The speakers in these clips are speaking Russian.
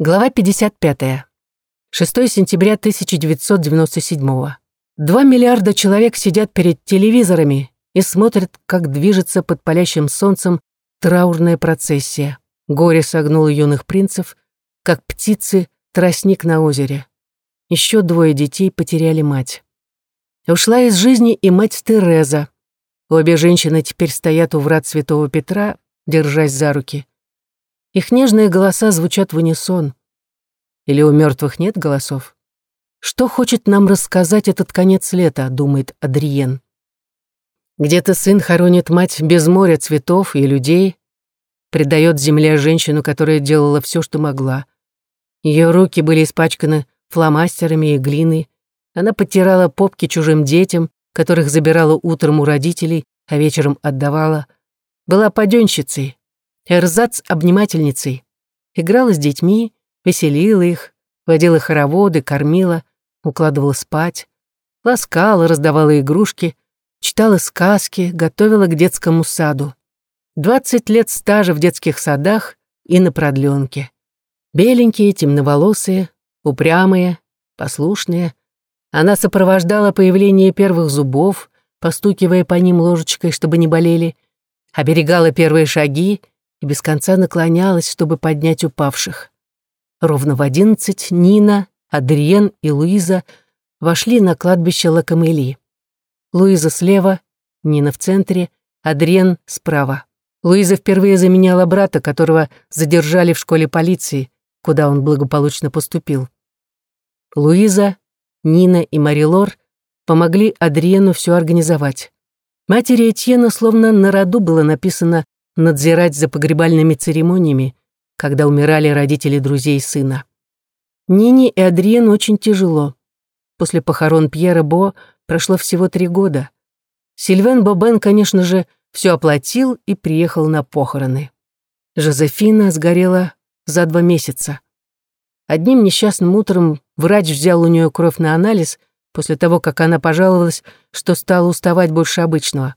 Глава 55. 6 сентября 1997. Два миллиарда человек сидят перед телевизорами и смотрят, как движется под палящим солнцем траурная процессия. Горе согнуло юных принцев, как птицы тростник на озере. Еще двое детей потеряли мать. Ушла из жизни и мать Тереза. Обе женщины теперь стоят у врат Святого Петра, держась за руки. Их нежные голоса звучат в унисон. Или у мертвых нет голосов? Что хочет нам рассказать этот конец лета, думает Адриен. Где-то сын хоронит мать без моря цветов и людей, предает земле женщину, которая делала все, что могла. Ее руки были испачканы фломастерами и глиной. Она подтирала попки чужим детям, которых забирала утром у родителей, а вечером отдавала. Была паденщицей, эрзац-обнимательницей. Играла с детьми, веселила их, водила хороводы, кормила, укладывала спать, ласкала, раздавала игрушки, читала сказки, готовила к детскому саду. Двадцать лет стажа в детских садах и на продленке. Беленькие, темноволосые, упрямые, послушные. Она сопровождала появление первых зубов, постукивая по ним ложечкой, чтобы не болели, оберегала первые шаги — и без конца наклонялась, чтобы поднять упавших. Ровно в одиннадцать Нина, Адриен и Луиза вошли на кладбище Лакамели. Луиза слева, Нина в центре, Адриен справа. Луиза впервые заменяла брата, которого задержали в школе полиции, куда он благополучно поступил. Луиза, Нина и Марилор помогли Адриену все организовать. Матери Этьена словно на роду было написано надзирать за погребальными церемониями, когда умирали родители друзей сына. Нине и Адриен очень тяжело. После похорон Пьера Бо прошло всего три года. Сильвен Бобен, конечно же, все оплатил и приехал на похороны. Жозефина сгорела за два месяца. Одним несчастным утром врач взял у нее кровь на анализ после того, как она пожаловалась, что стала уставать больше обычного.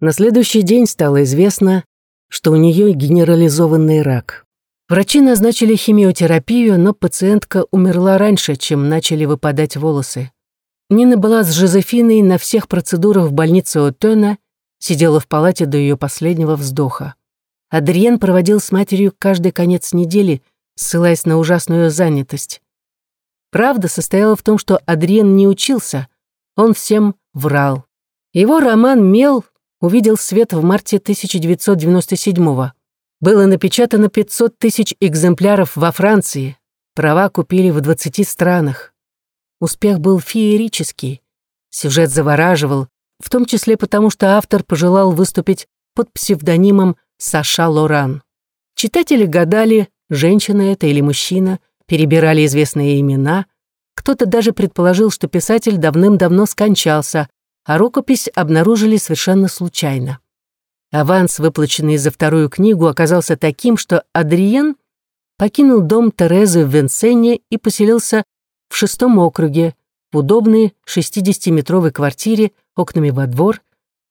На следующий день стало известно, что у нее генерализованный рак. Врачи назначили химиотерапию, но пациентка умерла раньше, чем начали выпадать волосы. Нина была с Жозефиной на всех процедурах в больнице Отена, сидела в палате до ее последнего вздоха. Адриен проводил с матерью каждый конец недели, ссылаясь на ужасную занятость. Правда состояла в том, что Адриен не учился, он всем врал. Его роман «Мел» увидел свет в марте 1997-го. Было напечатано 500 тысяч экземпляров во Франции. Права купили в 20 странах. Успех был феерический. Сюжет завораживал, в том числе потому, что автор пожелал выступить под псевдонимом Саша Лоран. Читатели гадали, женщина это или мужчина, перебирали известные имена. Кто-то даже предположил, что писатель давным-давно скончался, а рукопись обнаружили совершенно случайно. Аванс, выплаченный за вторую книгу, оказался таким, что Адриен покинул дом Терезы в Венсене и поселился в шестом округе, в удобной 60-метровой квартире, окнами во двор,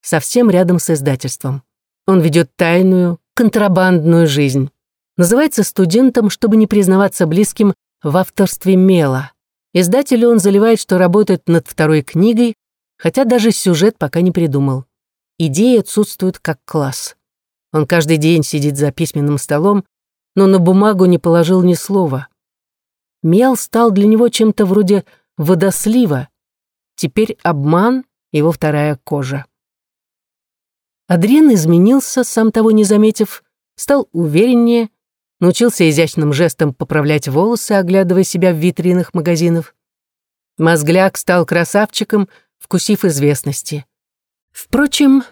совсем рядом с издательством. Он ведет тайную, контрабандную жизнь. Называется студентом, чтобы не признаваться близким в авторстве мела. Издателю он заливает, что работает над второй книгой, хотя даже сюжет пока не придумал. Идеи отсутствуют как класс. Он каждый день сидит за письменным столом, но на бумагу не положил ни слова. Мел стал для него чем-то вроде водослива. Теперь обман — его вторая кожа. Адриан изменился, сам того не заметив, стал увереннее, научился изящным жестом поправлять волосы, оглядывая себя в витринах магазинов. Мозгляк стал красавчиком — вкусив известности. Впрочем,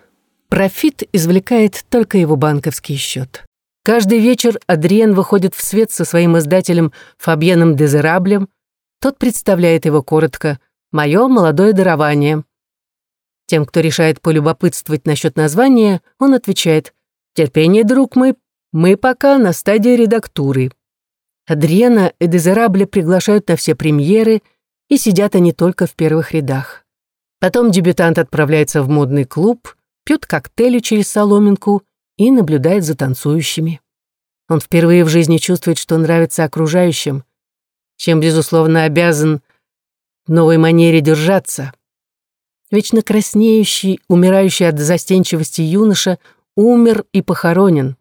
профит извлекает только его банковский счет. Каждый вечер Адриен выходит в свет со своим издателем Фабьеном Дезераблем. Тот представляет его коротко «Мое молодое дарование». Тем, кто решает полюбопытствовать насчет названия, он отвечает «Терпение, друг мой, мы пока на стадии редактуры». Адриена и Дезерабля приглашают на все премьеры, и сидят они только в первых рядах. Потом дебютант отправляется в модный клуб, пьет коктейли через соломинку и наблюдает за танцующими. Он впервые в жизни чувствует, что нравится окружающим, чем, безусловно, обязан новой манере держаться. Вечно краснеющий, умирающий от застенчивости юноша умер и похоронен.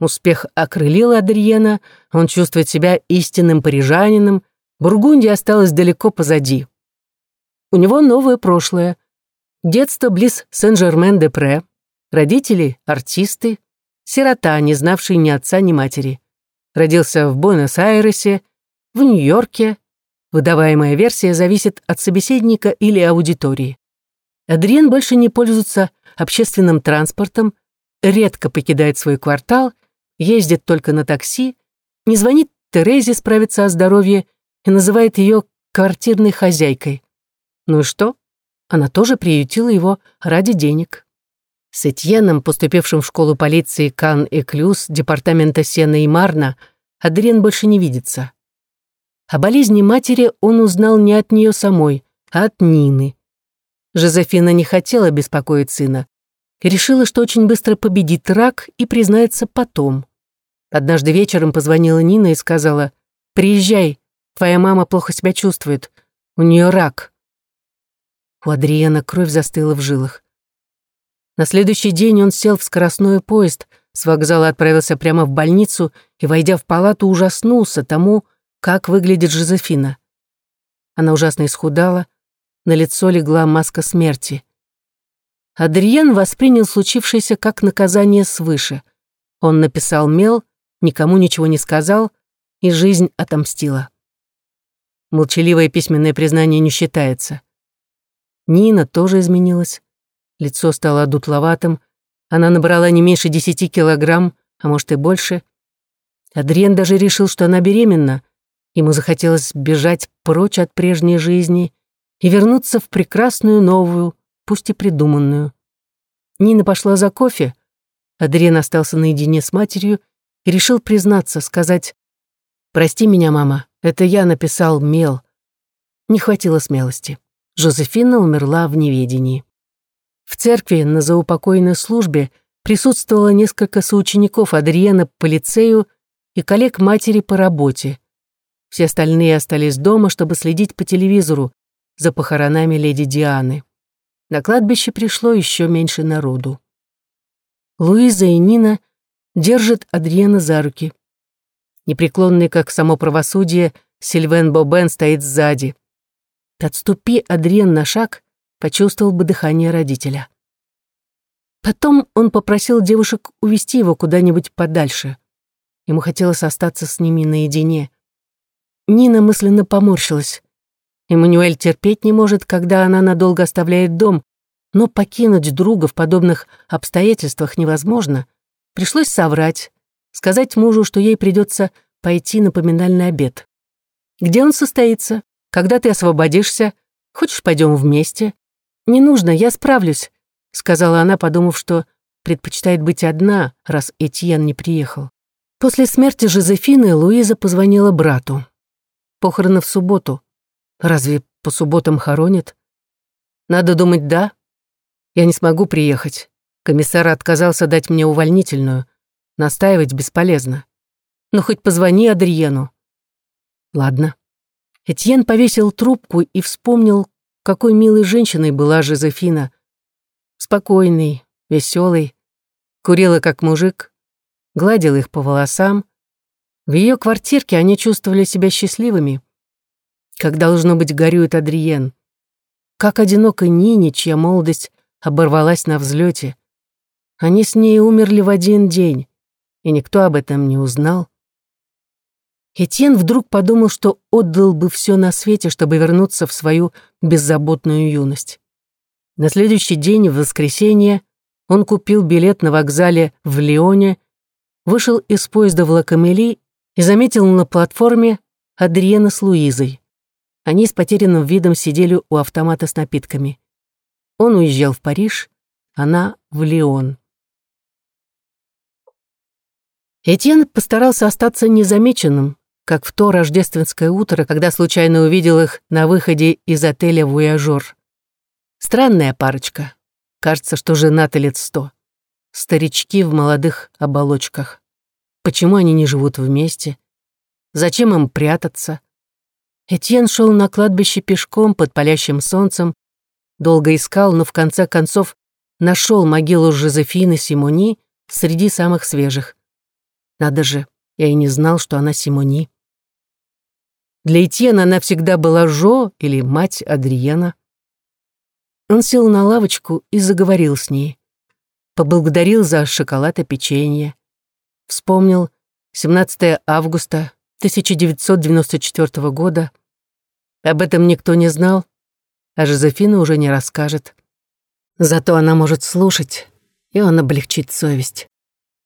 Успех окрылил Адриена, он чувствует себя истинным парижанином, Бургундия осталась далеко позади. У него новое прошлое. Детство близ Сен-Жермен-де-Пре. Родители — артисты. Сирота, не знавший ни отца, ни матери. Родился в Буэнос-Айресе, в Нью-Йорке. Выдаваемая версия зависит от собеседника или аудитории. Адриен больше не пользуется общественным транспортом, редко покидает свой квартал, ездит только на такси, не звонит Терезе справиться о здоровье и называет ее квартирной хозяйкой. Ну и что? Она тоже приютила его ради денег. С Этьеном, поступившим в школу полиции Кан и Клюс департамента Сена и Марна, Адриен больше не видится. О болезни матери он узнал не от нее самой, а от Нины. Жозефина не хотела беспокоить сына. Решила, что очень быстро победит рак и признается потом. Однажды вечером позвонила Нина и сказала, «Приезжай, твоя мама плохо себя чувствует, у нее рак». У Адриена кровь застыла в жилах. На следующий день он сел в скоростной поезд, с вокзала отправился прямо в больницу и, войдя в палату, ужаснулся тому, как выглядит Жозефина. Она ужасно исхудала, на лицо легла маска смерти. Адриен воспринял случившееся как наказание свыше. Он написал мел, никому ничего не сказал, и жизнь отомстила. Молчаливое письменное признание не считается. Нина тоже изменилась. Лицо стало дутловатым. Она набрала не меньше десяти килограмм, а может и больше. Адриен даже решил, что она беременна. Ему захотелось бежать прочь от прежней жизни и вернуться в прекрасную новую, пусть и придуманную. Нина пошла за кофе. Адриен остался наедине с матерью и решил признаться, сказать «Прости меня, мама, это я написал мел». Не хватило смелости. Жозефина умерла в неведении. В церкви на заупокойной службе присутствовало несколько соучеников Адриена по лицею и коллег матери по работе. Все остальные остались дома, чтобы следить по телевизору за похоронами леди Дианы. На кладбище пришло еще меньше народу. Луиза и Нина держат Адриена за руки. Непреклонный, как само правосудие, Сильвен Бобен стоит сзади. Отступи Адриен на шаг, почувствовал бы дыхание родителя. Потом он попросил девушек увести его куда-нибудь подальше. Ему хотелось остаться с ними наедине. Нина мысленно поморщилась. Эммануэль терпеть не может, когда она надолго оставляет дом, но покинуть друга в подобных обстоятельствах невозможно. Пришлось соврать, сказать мужу, что ей придется пойти на поминальный обед. Где он состоится? Когда ты освободишься? Хочешь, пойдем вместе? Не нужно, я справлюсь, сказала она, подумав, что предпочитает быть одна, раз Этьен не приехал. После смерти Жозефины Луиза позвонила брату. Похороны в субботу. Разве по субботам хоронят? Надо думать, да. Я не смогу приехать. Комиссар отказался дать мне увольнительную. Настаивать бесполезно. Но хоть позвони Адриену. Ладно. Этьен повесил трубку и вспомнил, какой милой женщиной была Жозефина. Спокойной, веселой, курила как мужик, гладил их по волосам. В ее квартирке они чувствовали себя счастливыми. Как, должно быть, горюет Адриен. Как одиноко Нине, чья молодость оборвалась на взлете. Они с ней умерли в один день, и никто об этом не узнал. Этьен вдруг подумал, что отдал бы все на свете, чтобы вернуться в свою беззаботную юность. На следующий день, в воскресенье, он купил билет на вокзале в Лионе, вышел из поезда в Лакамели и заметил на платформе Адриена с Луизой. Они с потерянным видом сидели у автомата с напитками. Он уезжал в Париж, она в Лион. Этьен постарался остаться незамеченным, как в то рождественское утро, когда случайно увидел их на выходе из отеля «Вуяжер». Странная парочка. Кажется, что женаты лет сто. Старички в молодых оболочках. Почему они не живут вместе? Зачем им прятаться? Этьен шел на кладбище пешком под палящим солнцем, долго искал, но в конце концов нашел могилу Жозефины Симони среди самых свежих. Надо же, я и не знал, что она Симони. Для Этьена она всегда была Жо или мать Адриена. Он сел на лавочку и заговорил с ней. Поблагодарил за шоколад и печенье. Вспомнил 17 августа 1994 года. Об этом никто не знал, а Жозефина уже не расскажет. Зато она может слушать, и он облегчит совесть.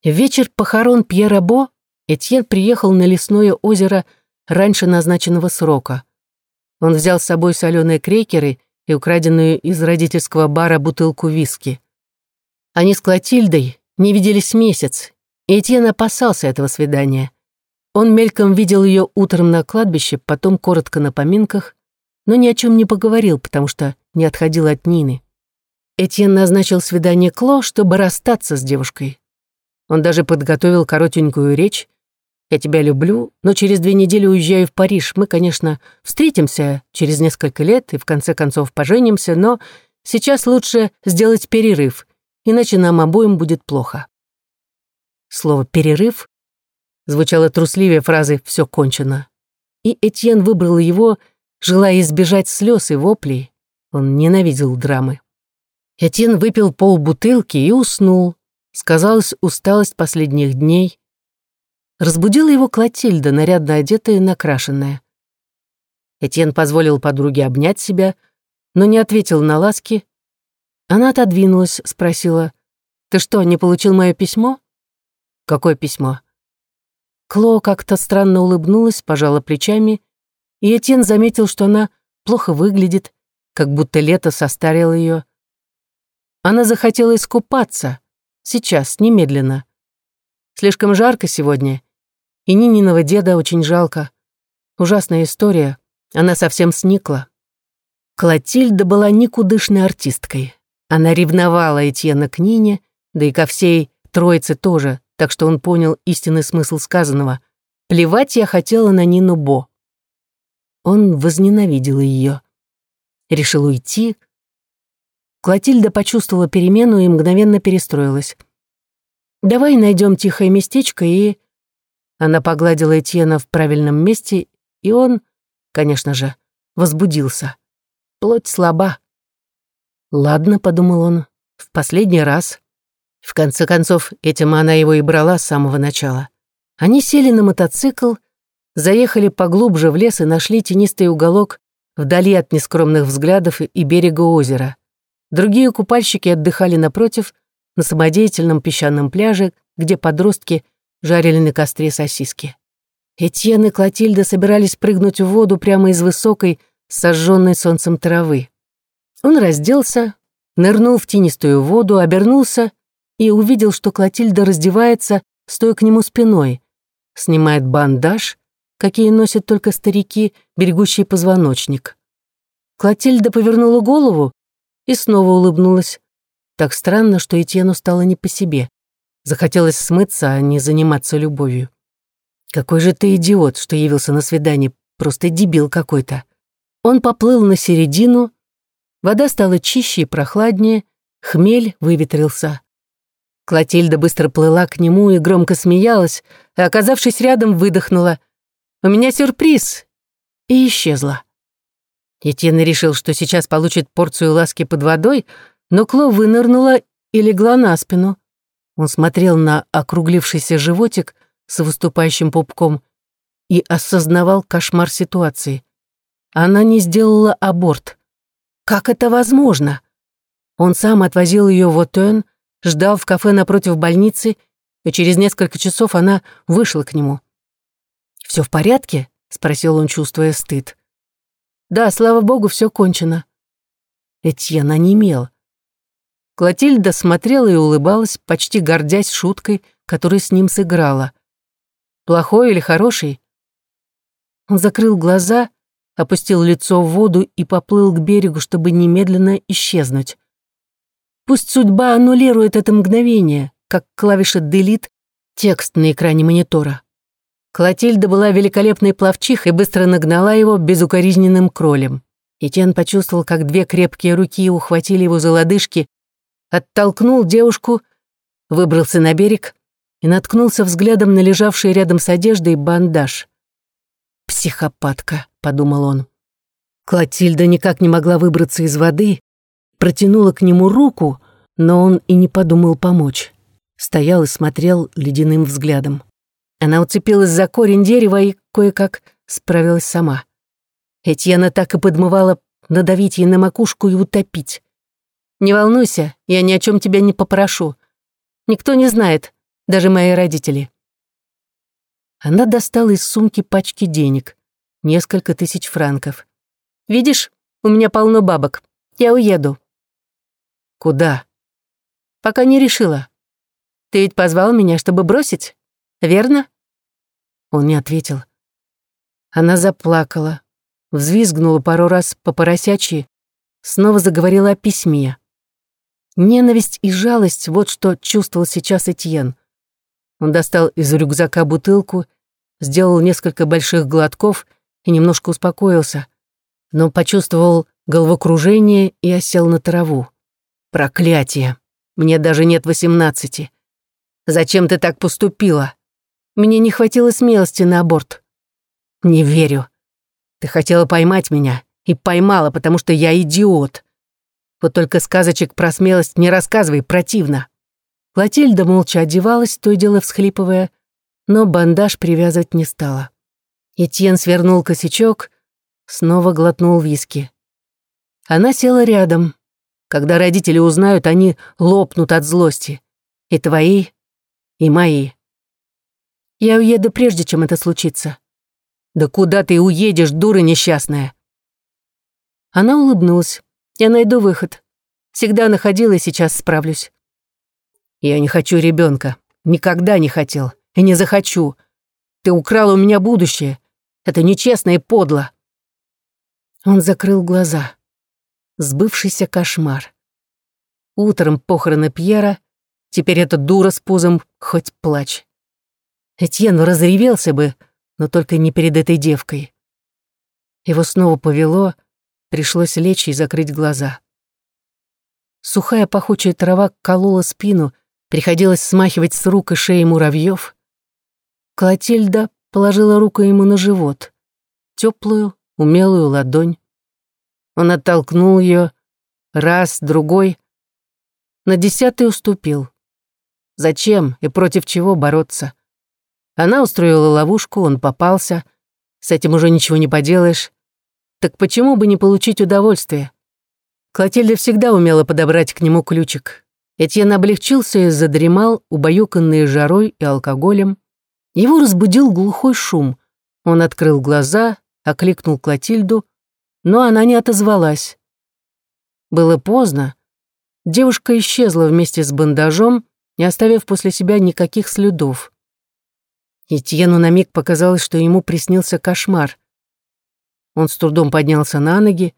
В вечер похорон Пьера Бо Этьен приехал на лесное озеро раньше назначенного срока. Он взял с собой соленые крекеры и украденную из родительского бара бутылку виски. Они с Клотильдой не виделись месяц, и Этьен опасался этого свидания. Он мельком видел ее утром на кладбище, потом коротко на поминках, но ни о чем не поговорил, потому что не отходил от Нины. Этьен назначил свидание Кло, чтобы расстаться с девушкой. Он даже подготовил коротенькую речь, я тебя люблю, но через две недели уезжаю в Париж. Мы, конечно, встретимся через несколько лет и в конце концов поженимся, но сейчас лучше сделать перерыв, иначе нам обоим будет плохо». Слово «перерыв» звучало трусливее фразы «все кончено». И Этьен выбрал его, желая избежать слез и воплей. Он ненавидел драмы. Этьен выпил полбутылки и уснул. Сказалась усталость последних дней. Разбудила его Клотильда, нарядно одетая и накрашенная. Этьен позволил подруге обнять себя, но не ответил на ласки. Она отодвинулась, спросила, «Ты что, не получил мое письмо?» «Какое письмо?» Кло как-то странно улыбнулась, пожала плечами, и Этьен заметил, что она плохо выглядит, как будто лето состарило ее. Она захотела искупаться. Сейчас, немедленно. Слишком жарко сегодня, и Нининого деда очень жалко. Ужасная история. Она совсем сникла. Клотильда была никудышной артисткой. Она ревновала Этьена к Нине, да и ко всей троице тоже, так что он понял истинный смысл сказанного. Плевать я хотела на Нину Бо. Он возненавидел ее. Решил уйти. Клотильда почувствовала перемену и мгновенно перестроилась. «Давай найдем тихое местечко и...» Она погладила Этьена в правильном месте, и он, конечно же, возбудился. Плоть слаба. «Ладно», — подумал он, — «в последний раз». В конце концов, этим она его и брала с самого начала. Они сели на мотоцикл, заехали поглубже в лес и нашли тенистый уголок вдали от нескромных взглядов и берега озера. Другие купальщики отдыхали напротив, на самодеятельном песчаном пляже, где подростки жарили на костре сосиски. Этьен и Клотильда собирались прыгнуть в воду прямо из высокой, сожженной солнцем травы. Он разделся, нырнул в тенистую воду, обернулся и увидел, что Клотильда раздевается, стоя к нему спиной, снимает бандаж, какие носят только старики, берегущие позвоночник. Клотильда повернула голову и снова улыбнулась. Так странно, что Этьену стало не по себе. Захотелось смыться, а не заниматься любовью. Какой же ты идиот, что явился на свидание, просто дебил какой-то. Он поплыл на середину, вода стала чище и прохладнее, хмель выветрился. Клотильда быстро плыла к нему и громко смеялась, а, оказавшись рядом, выдохнула. «У меня сюрприз!» и исчезла. Етьен решил, что сейчас получит порцию ласки под водой, но Кло вынырнула и легла на спину. Он смотрел на округлившийся животик с выступающим пупком и осознавал кошмар ситуации. Она не сделала аборт. Как это возможно? Он сам отвозил ее в Отен, ждал в кафе напротив больницы, и через несколько часов она вышла к нему. «Все в порядке?» — спросил он, чувствуя стыд. «Да, слава богу, все кончено». Этьен онемел. Клотильда смотрела и улыбалась, почти гордясь шуткой, которую с ним сыграла. Плохой или хороший? Он закрыл глаза, опустил лицо в воду и поплыл к берегу, чтобы немедленно исчезнуть. Пусть судьба аннулирует это мгновение, как клавиша «Delete» текст на экране монитора. Клотильда была великолепной пловчихой и быстро нагнала его безукоризненным кролем. Этьен почувствовал, как две крепкие руки ухватили его за лодыжки, оттолкнул девушку, выбрался на берег и наткнулся взглядом на лежавший рядом с одеждой бандаж. «Психопатка», — подумал он. Клотильда никак не могла выбраться из воды, протянула к нему руку, но он и не подумал помочь. Стоял и смотрел ледяным взглядом. Она уцепилась за корень дерева и кое-как справилась сама. Этьена так и подмывала надавить ей на макушку и утопить. «Не волнуйся, я ни о чем тебя не попрошу. Никто не знает, даже мои родители». Она достала из сумки пачки денег, несколько тысяч франков. «Видишь, у меня полно бабок. Я уеду». «Куда?» «Пока не решила. Ты ведь позвал меня, чтобы бросить, верно?» Он не ответил. Она заплакала, взвизгнула пару раз по поросячьи, снова заговорила о письме. Ненависть и жалость — вот что чувствовал сейчас Этьен. Он достал из рюкзака бутылку, сделал несколько больших глотков и немножко успокоился, но почувствовал головокружение и осел на траву. «Проклятие! Мне даже нет восемнадцати. Зачем ты так поступила? Мне не хватило смелости на аборт. Не верю. Ты хотела поймать меня и поймала, потому что я идиот. Вот только сказочек про смелость не рассказывай, противно. Клотильда молча одевалась, то и дело всхлипывая, но бандаж привязывать не стала. Этьен свернул косячок, снова глотнул виски. Она села рядом. Когда родители узнают, они лопнут от злости. И твои, и мои. Я уеду прежде, чем это случится. Да куда ты уедешь, дура несчастная? Она улыбнулась. Я найду выход. Всегда находила и сейчас справлюсь. Я не хочу ребенка. Никогда не хотел. И не захочу. Ты украла у меня будущее. Это нечестно и подло. Он закрыл глаза. Сбывшийся кошмар. Утром похороны Пьера, теперь эта дура с пузом, хоть плачь. Этьен разревелся бы, но только не перед этой девкой. Его снова повело, пришлось лечь и закрыть глаза. Сухая пахучая трава колола спину, приходилось смахивать с рук и шеи муравьев. Клотильда положила руку ему на живот, теплую, умелую ладонь. Он оттолкнул ее раз, другой. На десятый уступил. Зачем и против чего бороться? Она устроила ловушку, он попался. С этим уже ничего не поделаешь. Так почему бы не получить удовольствие? Клотильда всегда умела подобрать к нему ключик. Этьен облегчился и задремал, убаюканный жарой и алкоголем. Его разбудил глухой шум. Он открыл глаза, окликнул Клотильду, но она не отозвалась. Было поздно. Девушка исчезла вместе с бандажом, не оставив после себя никаких следов. Этьену на миг показалось, что ему приснился кошмар. Он с трудом поднялся на ноги,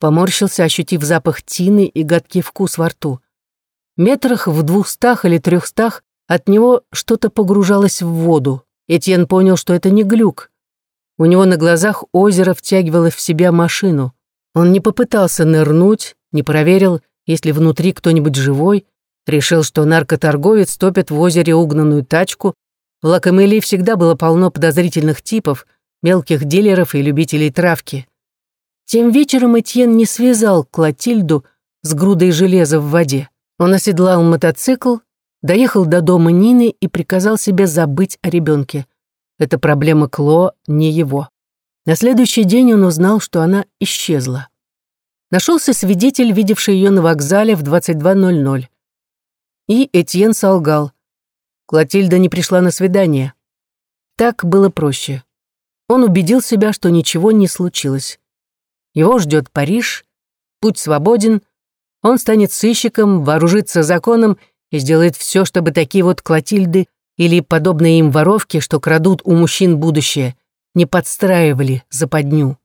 поморщился, ощутив запах тины и гадкий вкус во рту. Метрах в двухстах или трехстах от него что-то погружалось в воду. Этьен понял, что это не глюк. У него на глазах озеро втягивало в себя машину. Он не попытался нырнуть, не проверил, есть ли внутри кто-нибудь живой, решил, что наркоторговец топит в озере угнанную тачку, в Лакамели всегда было полно подозрительных типов, мелких дилеров и любителей травки. Тем вечером Этьен не связал Клотильду с грудой железа в воде. Он оседлал мотоцикл, доехал до дома Нины и приказал себе забыть о ребенке. Эта проблема Кло не его. На следующий день он узнал, что она исчезла. Нашелся свидетель, видевший ее на вокзале в 22.00. И Этьен солгал. Клотильда не пришла на свидание. Так было проще. Он убедил себя, что ничего не случилось. Его ждет Париж, путь свободен, он станет сыщиком, вооружится законом и сделает все, чтобы такие вот Клотильды или подобные им воровки, что крадут у мужчин будущее, не подстраивали западню.